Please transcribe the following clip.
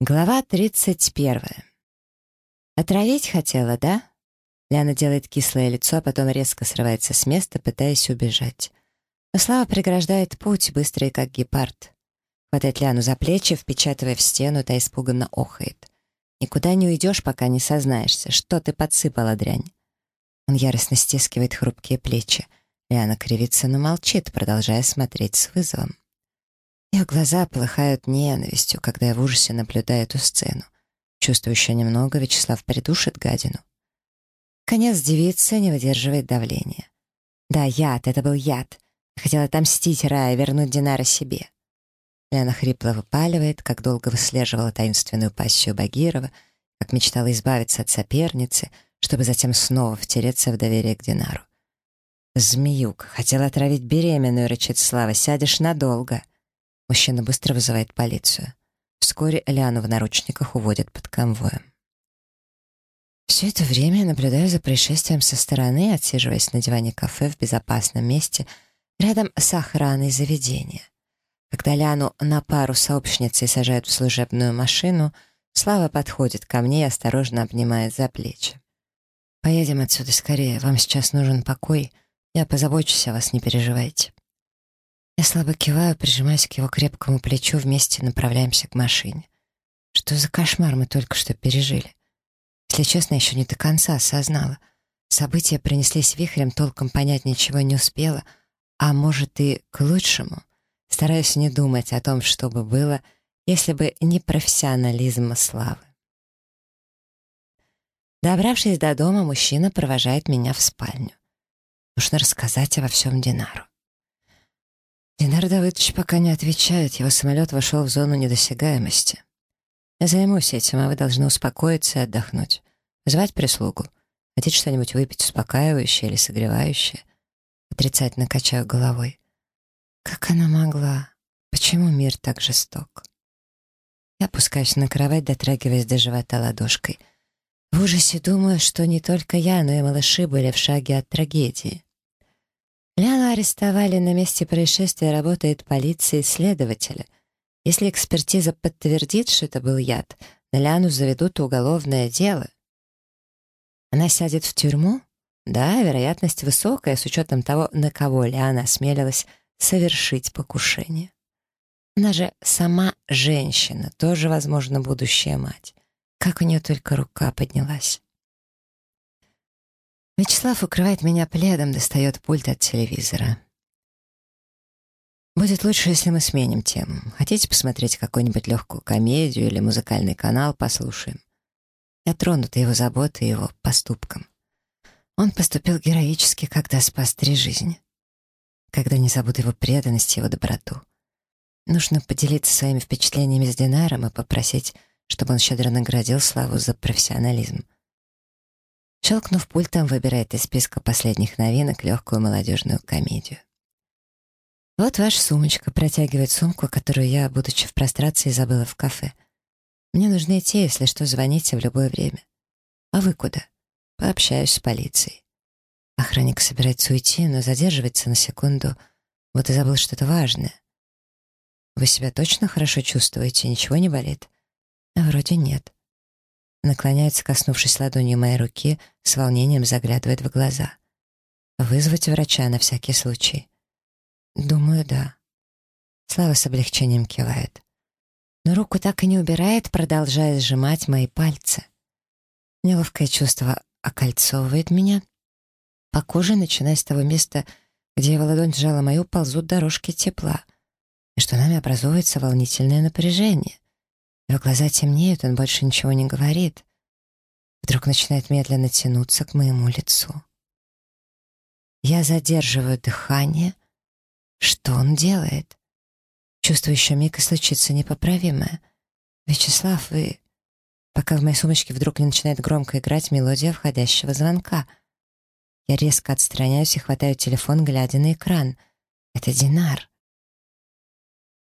Глава 31. «Отравить хотела, да?» Ляна делает кислое лицо, а потом резко срывается с места, пытаясь убежать. Но Слава преграждает путь, быстрый как гепард. Хватает Ляну за плечи, впечатывая в стену, та испуганно охает. «Никуда не уйдешь, пока не сознаешься. Что ты подсыпала, дрянь?» Он яростно стискивает хрупкие плечи. Ляна кривится, но молчит, продолжая смотреть с вызовом. Ее глаза полыхают ненавистью, когда я в ужасе наблюдаю эту сцену. Чувствую еще немного, Вячеслав придушит гадину. Конец девицы не выдерживает давления. Да, яд, это был яд. Хотела отомстить Рая, вернуть Динара себе. Лена хрипло выпаливает, как долго выслеживала таинственную пассию Багирова, как мечтала избавиться от соперницы, чтобы затем снова втереться в доверие к Динару. «Змеюк, хотела отравить беременную», — рычит Слава, — «сядешь надолго». Мужчина быстро вызывает полицию. Вскоре Лиану в наручниках уводят под конвоем. Все это время я наблюдаю за происшествием со стороны, отсиживаясь на диване кафе в безопасном месте рядом с охраной заведения. Когда Ляну на пару сообщницей сажают в служебную машину, Слава подходит ко мне и осторожно обнимает за плечи. «Поедем отсюда скорее, вам сейчас нужен покой. Я позабочусь о вас, не переживайте». Я слабо киваю, прижимаясь к его крепкому плечу, вместе направляемся к машине. Что за кошмар мы только что пережили? Если честно, еще не до конца осознала. События принеслись вихрем, толком понять ничего не успела, а может и к лучшему. Стараюсь не думать о том, что бы было, если бы не профессионализм славы. Добравшись до дома, мужчина провожает меня в спальню. Нужно рассказать обо всем Динару. Динар Давыдович пока не отвечает, его самолет вошел в зону недосягаемости. Я займусь этим, а вы должны успокоиться и отдохнуть. Звать прислугу. Хотите что-нибудь выпить успокаивающее или согревающее? Отрицательно качаю головой. Как она могла? Почему мир так жесток? Я опускаюсь на кровать, дотрагиваясь до живота ладошкой. В ужасе думаю, что не только я, но и малыши были в шаге от трагедии. Ляну арестовали на месте происшествия, работает полиция и следователи. Если экспертиза подтвердит, что это был яд, на Ляну заведут уголовное дело. Она сядет в тюрьму? Да, вероятность высокая, с учетом того, на кого Ляна осмелилась совершить покушение. Она же сама женщина, тоже, возможно, будущая мать. Как у нее только рука поднялась. Вячеслав укрывает меня пледом, достает пульт от телевизора. Будет лучше, если мы сменим тему. Хотите посмотреть какую-нибудь легкую комедию или музыкальный канал, послушаем. Я тронута его заботой и его поступком. Он поступил героически, когда спас три жизни. Когда не забуду его преданность и его доброту. Нужно поделиться своими впечатлениями с Динаром и попросить, чтобы он щедро наградил Славу за профессионализм. Щелкнув пультом, выбирает из списка последних новинок легкую молодежную комедию. Вот ваша сумочка, протягивает сумку, которую я, будучи в прострации, забыла в кафе. Мне нужно идти, если что, звоните в любое время. А вы куда? Пообщаюсь с полицией. Охранник собирается уйти, но задерживается на секунду. Вот и забыл что-то важное. Вы себя точно хорошо чувствуете? Ничего не болит? Вроде нет. Наклоняется, коснувшись ладонью моей руки, с волнением заглядывает в глаза. Вызвать врача на всякий случай. Думаю, да. Слава с облегчением кивает. Но руку так и не убирает, продолжая сжимать мои пальцы. Неловкое чувство окольцовывает меня. По коже, начиная с того места, где его ладонь сжала мою, ползут дорожки тепла. Между нами образуется волнительное напряжение. Его глаза темнеют, он больше ничего не говорит. Вдруг начинает медленно тянуться к моему лицу. Я задерживаю дыхание. Что он делает? Чувствую еще миг и случится непоправимое. Вячеслав, вы... Пока в моей сумочке вдруг не начинает громко играть мелодия входящего звонка. Я резко отстраняюсь и хватаю телефон, глядя на экран. Это Динар.